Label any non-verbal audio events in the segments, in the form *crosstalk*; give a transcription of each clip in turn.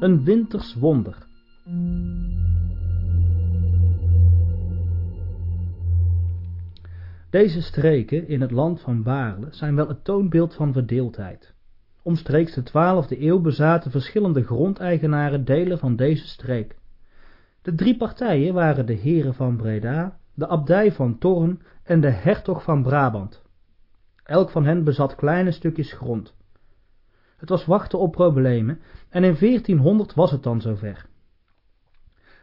Een winters wonder. Deze streken in het land van Baarle zijn wel het toonbeeld van verdeeldheid. Omstreeks de twaalfde eeuw bezaten verschillende grondeigenaren delen van deze streek. De drie partijen waren de heren van Breda, de abdij van Torren en de hertog van Brabant. Elk van hen bezat kleine stukjes grond. Het was wachten op problemen en in 1400 was het dan zover.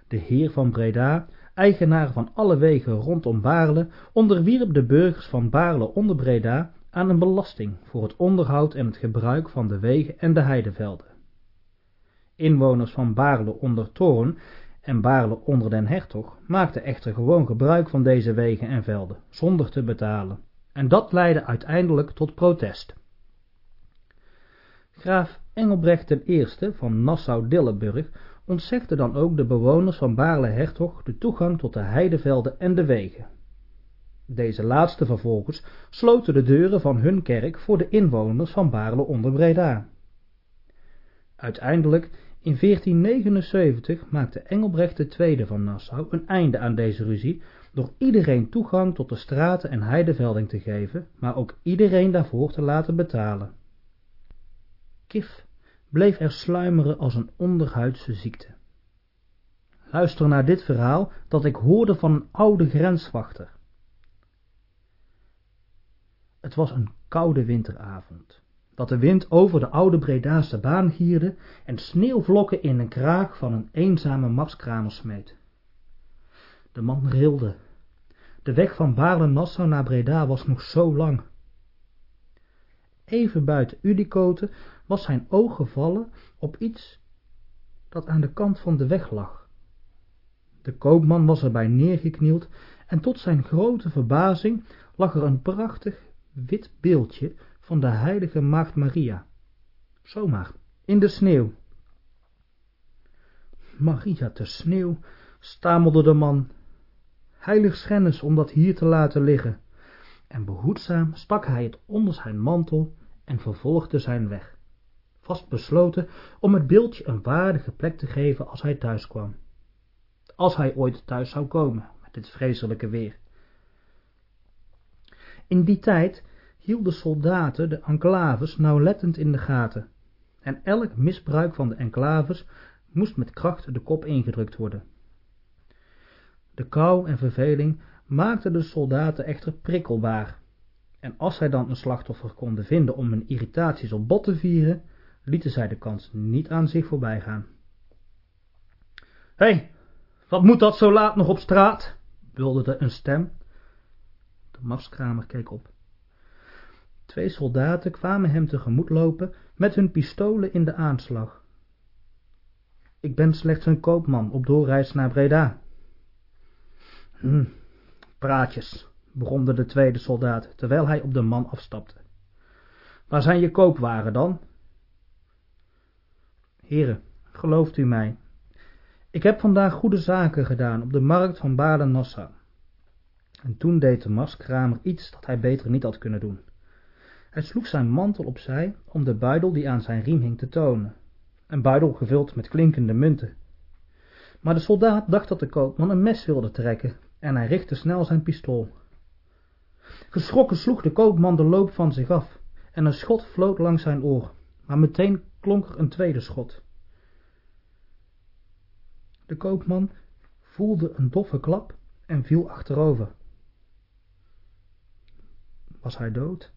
De heer van Breda, eigenaar van alle wegen rondom Baarle, onderwierp de burgers van Baarle onder Breda aan een belasting voor het onderhoud en het gebruik van de wegen en de heidevelden. Inwoners van Baarle onder Toorn en Baarle onder den Hertog maakten echter gewoon gebruik van deze wegen en velden, zonder te betalen, en dat leidde uiteindelijk tot protest. Graaf Engelbrecht I van Nassau-Dillenburg ontzegde dan ook de bewoners van Baarle-Hertog de toegang tot de heidevelden en de wegen. Deze laatste vervolgens sloten de deuren van hun kerk voor de inwoners van Baarle onder Breda. Uiteindelijk, in 1479, maakte Engelbrecht II van Nassau een einde aan deze ruzie door iedereen toegang tot de straten en heidevelding te geven, maar ook iedereen daarvoor te laten betalen. Bleef er sluimeren als een onderhuidse ziekte. Luister naar dit verhaal dat ik hoorde van een oude grenswachter. Het was een koude winteravond, dat de wind over de oude Bredaanse baan gierde en sneeuwvlokken in een kraag van een eenzame marskramer smeet. De man rilde. De weg van Baarle-Nassau naar Breda was nog zo lang. Even buiten Udicote was zijn oog gevallen op iets dat aan de kant van de weg lag. De koopman was erbij neergeknield en tot zijn grote verbazing lag er een prachtig wit beeldje van de heilige maagd Maria. Zomaar, in de sneeuw. Maria te sneeuw, stamelde de man. Heilig schennis om dat hier te laten liggen. En behoedzaam stak hij het onder zijn mantel en vervolgde zijn weg, vast besloten om het beeldje een waardige plek te geven als hij thuis kwam. Als hij ooit thuis zou komen met dit vreselijke weer. In die tijd hielden soldaten de enclaves nauwlettend in de gaten, en elk misbruik van de enclaves moest met kracht de kop ingedrukt worden. De kou en verveling maakten de soldaten echter prikkelbaar, en als zij dan een slachtoffer konden vinden om hun irritaties op bot te vieren, lieten zij de kans niet aan zich voorbij gaan. Hé, hey, wat moet dat zo laat nog op straat? bulderde een stem. De marskramer keek op. Twee soldaten kwamen hem tegemoet lopen met hun pistolen in de aanslag. Ik ben slechts een koopman op doorreis naar Breda. Hm, praatjes, bromde de tweede soldaat, terwijl hij op de man afstapte. Waar zijn je koopwaren dan? Heren, gelooft u mij, ik heb vandaag goede zaken gedaan op de markt van Baden-Nassau. En toen deed de maskramer iets dat hij beter niet had kunnen doen. Hij sloeg zijn mantel opzij om de buidel die aan zijn riem hing te tonen, een buidel gevuld met klinkende munten. Maar de soldaat dacht dat de koopman een mes wilde trekken en hij richtte snel zijn pistool. Geschrokken sloeg de koopman de loop van zich af en een schot floot langs zijn oor, maar meteen klonk er een tweede schot. De koopman voelde een doffe klap en viel achterover. Was hij dood?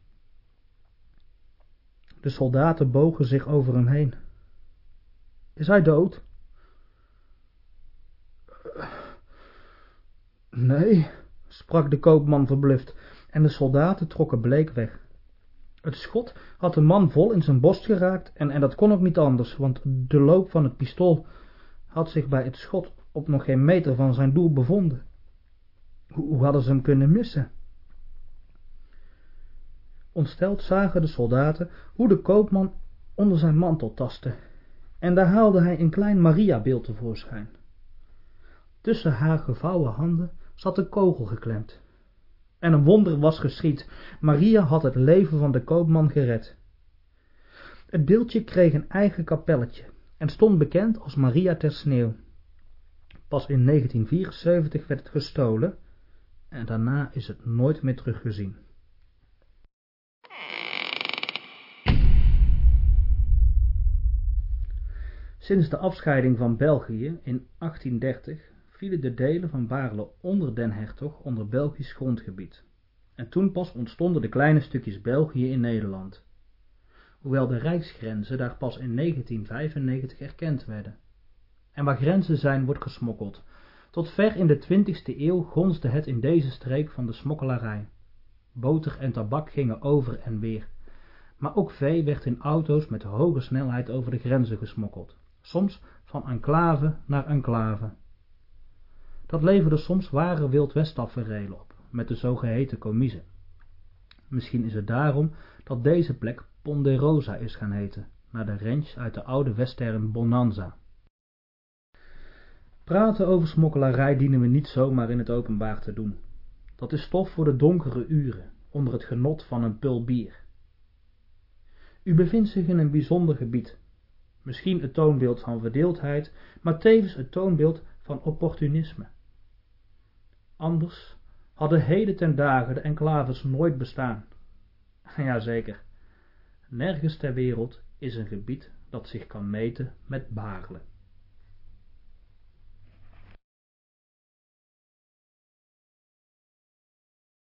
De soldaten bogen zich over hem heen. Is hij dood? Nee, sprak de koopman verbluft, en de soldaten trokken bleek weg. Het schot had de man vol in zijn borst geraakt, en, en dat kon ook niet anders, want de loop van het pistool had zich bij het schot op nog geen meter van zijn doel bevonden. Hoe, hadden ze hem kunnen missen? Ontsteld zagen de soldaten hoe de koopman onder zijn mantel tastte, en daar haalde hij een klein Maria-beeld tevoorschijn. Tussen haar gevouwen handen zat een kogel geklemd. En een wonder was geschied. Maria had het leven van de koopman gered. Het beeldje kreeg een eigen kapelletje en stond bekend als Maria ter Sneeuw. Pas in 1974 werd het gestolen en daarna is het nooit meer teruggezien. Sinds de afscheiding van België in 1830 vielen de delen van Baarle onder den hertog onder Belgisch grondgebied. En toen pas ontstonden de kleine stukjes België in Nederland. Hoewel de rijksgrenzen daar pas in 1995 erkend werden. En waar grenzen zijn, wordt gesmokkeld. Tot ver in de 20ste eeuw gonsde het in deze streek van de smokkelarij. Boter en tabak gingen over en weer. Maar ook vee werd in auto's met hoge snelheid over de grenzen gesmokkeld soms van enclave naar enclave. Dat leverde soms ware wildwesttaferelen op, met de zogeheten comiezen. Misschien is het daarom dat deze plek Ponderosa is gaan heten, naar de ranch uit de oude western Bonanza. Praten over smokkelarij dienen we niet zomaar in het openbaar te doen. Dat is stof voor de donkere uren, onder het genot van een pul bier. U bevindt zich in een bijzonder gebied, misschien het toonbeeld van verdeeldheid, maar tevens het toonbeeld van opportunisme. Anders hadden heden ten dagen de enclaves nooit bestaan. *laughs* Jazeker, nergens ter wereld is een gebied dat zich kan meten met Baarle.